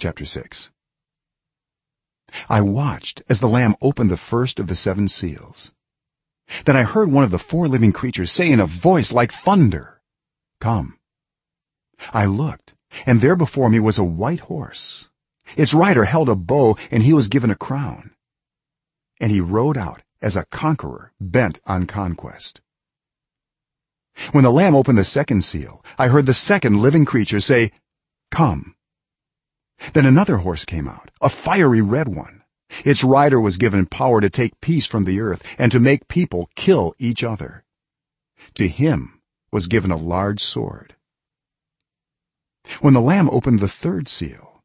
chapter 6 i watched as the lamb opened the first of the seven seals. Then i heard one of the four living creatures say in a voice like thunder come. I looked and there before me was a white horse. Its rider held a bow and he was given a crown. And he rode out as a conqueror bent on conquest. When the lamb opened the second seal i heard the second living creature say come then another horse came out a fiery red one. Its rider was given power to take peace from the earth and to make people kill each other. To him was given a large sword. When the lamb opened the third seal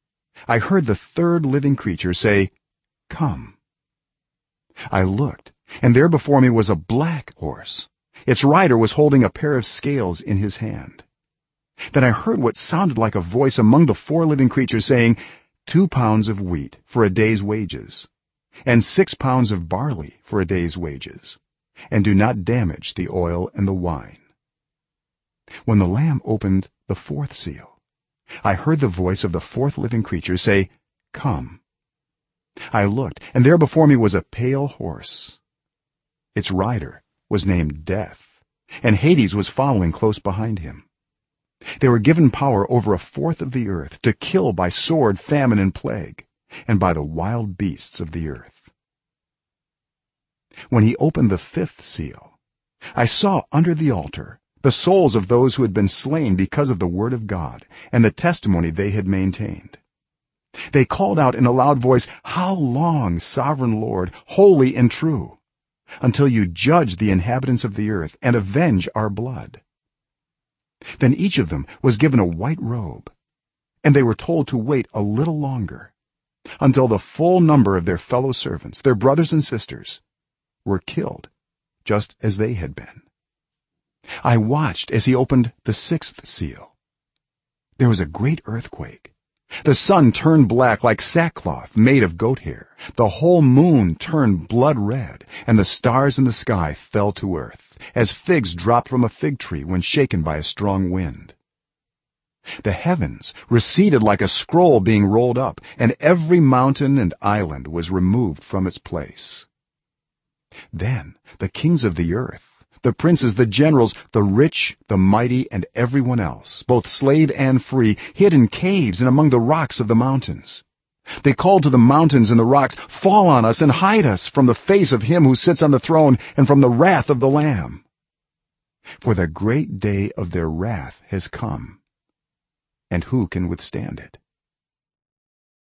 i heard the third living creature say come. I looked and there before me was a black horse. Its rider was holding a pair of scales in his hand then i heard what sounded like a voice among the four living creatures saying 2 pounds of wheat for a day's wages and 6 pounds of barley for a day's wages and do not damage the oil and the wine. When the lamb opened the fourth seal i heard the voice of the fourth living creature say come. I looked and there before me was a pale horse. Its rider was named death and hades was following close behind him they were given power over a fourth of the earth to kill by sword famine and plague and by the wild beasts of the earth. When he opened the fifth seal i saw under the altar the souls of those who had been slain because of the word of god and the testimony they had maintained. They called out in a loud voice how long sovereign lord holy and true until you judge the inhabitants of the earth and avenge our blood then each of them was given a white robe and they were told to wait a little longer until the full number of their fellow servants their brothers and sisters were killed just as they had been. I watched as he opened the sixth seal. There was a great earthquake. The sun turned black like sackcloth made of goat hair. The whole moon turned blood red and the stars in the sky fell to earth as figs drop from a fig tree when shaken by a strong wind. The heavens receded like a scroll being rolled up and every mountain and island was removed from its place. Then the kings of the earth the princes the generals the rich the mighty and everyone else both slave and free hid in caves and among the rocks of the mountains they called to the mountains and the rocks fall on us and hide us from the face of him who sits on the throne and from the wrath of the lamb. For the great day of their wrath has come and who can withstand it